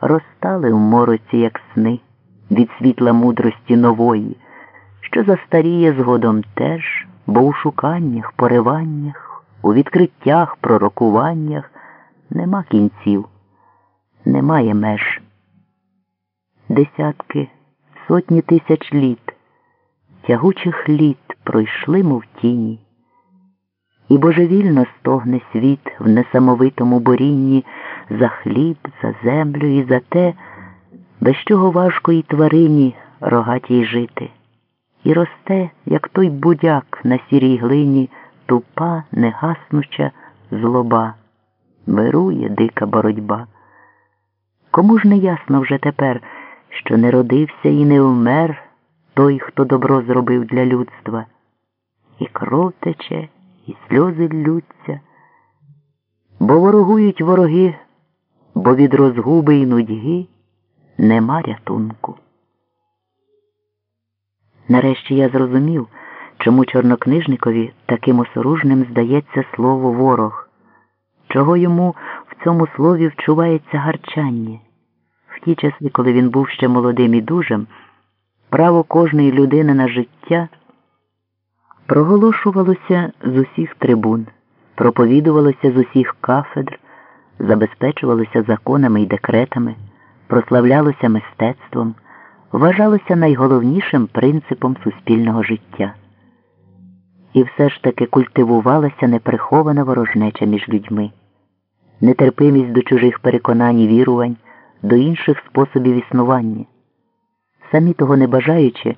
розтали в мороці, як сни, від світла мудрості нової, що застаріє згодом теж, бо у шуканнях, пориваннях, у відкриттях, пророкуваннях нема кінців, немає меж. Десятки, сотні тисяч літ, тягучих літ пройшли, мов тіні. І божевільно стогне світ в несамовитому борінні за хліб, за землю і за те, без чого важко і тварині рогатій жити, і росте, як той будяк на сірій глині, тупа, негаснуча злоба, вирує дика боротьба. Кому ж не ясно вже тепер, що не родився і не вмер той, хто добро зробив для людства, і кров тече і сльози ллються, бо ворогують вороги, бо від розгуби і нудьги нема рятунку. Нарешті я зрозумів, чому чорнокнижникові таким осоружним здається слово ворог, чого йому в цьому слові вчувається гарчання. В ті часи, коли він був ще молодим і дужим, право кожної людини на життя проголошувалося з усіх трибун, проповідувалося з усіх кафедр, забезпечувалося законами і декретами, прославлялося мистецтвом, вважалося найголовнішим принципом суспільного життя. І все ж таки культивувалася неприхована ворожнеча між людьми, нетерпимість до чужих переконань і вірувань, до інших способів існування. Самі того не бажаючи,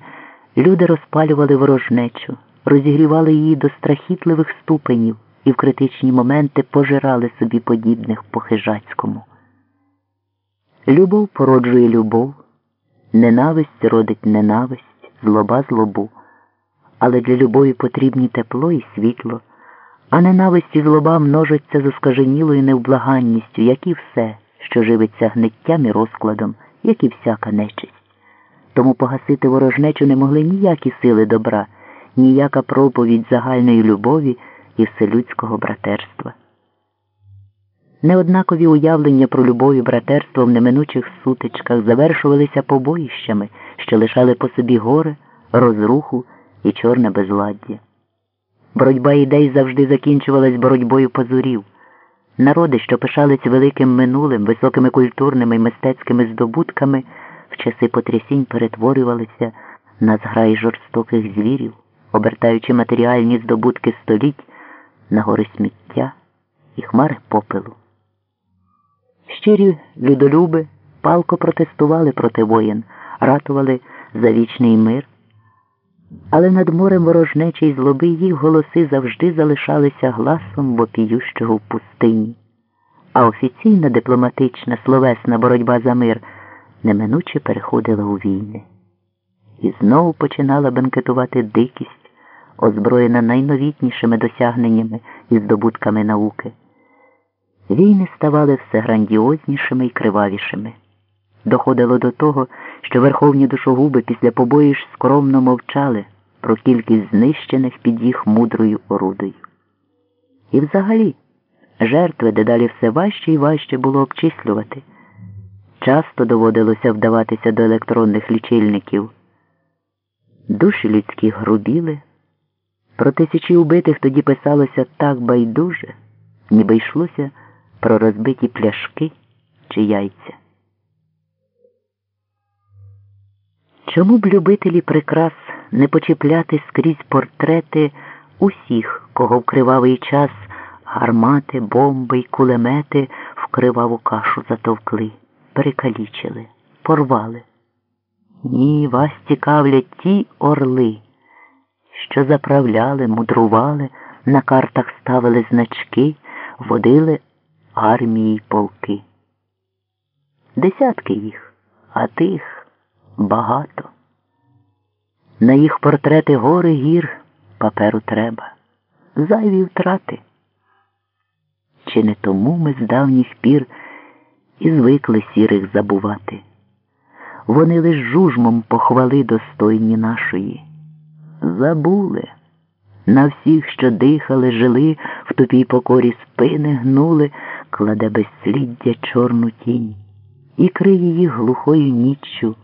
люди розпалювали ворожнечу розігрівали її до страхітливих ступенів і в критичні моменти пожирали собі подібних по хижацькому. Любов породжує любов, ненависть родить ненависть, злоба злобу, але для любові потрібні тепло і світло, а ненависть і злоба множаться з оскаженілою невблаганністю, як і все, що живиться гниттям і розкладом, як і всяка нечисть. Тому погасити ворожнечу не могли ніякі сили добра ніяка проповідь загальної любові і вселюдського братерства. Неоднакові уявлення про любов і братерство в неминучих сутичках завершувалися побоїщами, що лишали по собі горе, розруху і чорне безладдя. Боротьба ідей завжди закінчувалась боротьбою позурів. Народи, що пишались великим минулим, високими культурними і мистецькими здобутками, в часи потрясінь перетворювалися на зграї жорстоких звірів обертаючи матеріальні здобутки століть на гори сміття і хмари попелу. Щирі людолюби палко протестували проти воєн, ратували за вічний мир, але над морем ворожнечі й злоби їх голоси завжди залишалися гласом вопіющого в пустині, а офіційна дипломатична словесна боротьба за мир неминуче переходила у війни. І знову починала бенкетувати дикість озброєна найновітнішими досягненнями і здобутками науки. Війни ставали все грандіознішими і кривавішими. Доходило до того, що верховні душогуби після побоїж скромно мовчали про кількість знищених під їх мудрою орудою. І взагалі жертви дедалі все важче і важче було обчислювати. Часто доводилося вдаватися до електронних лічильників. Душі людські грубіли. Про тисячі убитих тоді писалося так байдуже, ніби йшлося про розбиті пляшки чи яйця. Чому б любителі прикрас не почіпляти скрізь портрети усіх, кого в кривавий час гармати, бомби й кулемети в криваву кашу затовкли, перекалічили, порвали? Ні, вас цікавлять ті орли що заправляли, мудрували, на картах ставили значки, водили армії полки. Десятки їх, а тих багато. На їх портрети гори гір паперу треба, зайві втрати. Чи не тому ми з давніх пір і звикли сірих забувати? Вони лиш жужмом похвали достойні нашої забули. На всіх, що дихали, жили, в тупій покорі спини гнули, кладе безсліддя чорну тінь. і криє її глухою ніччю.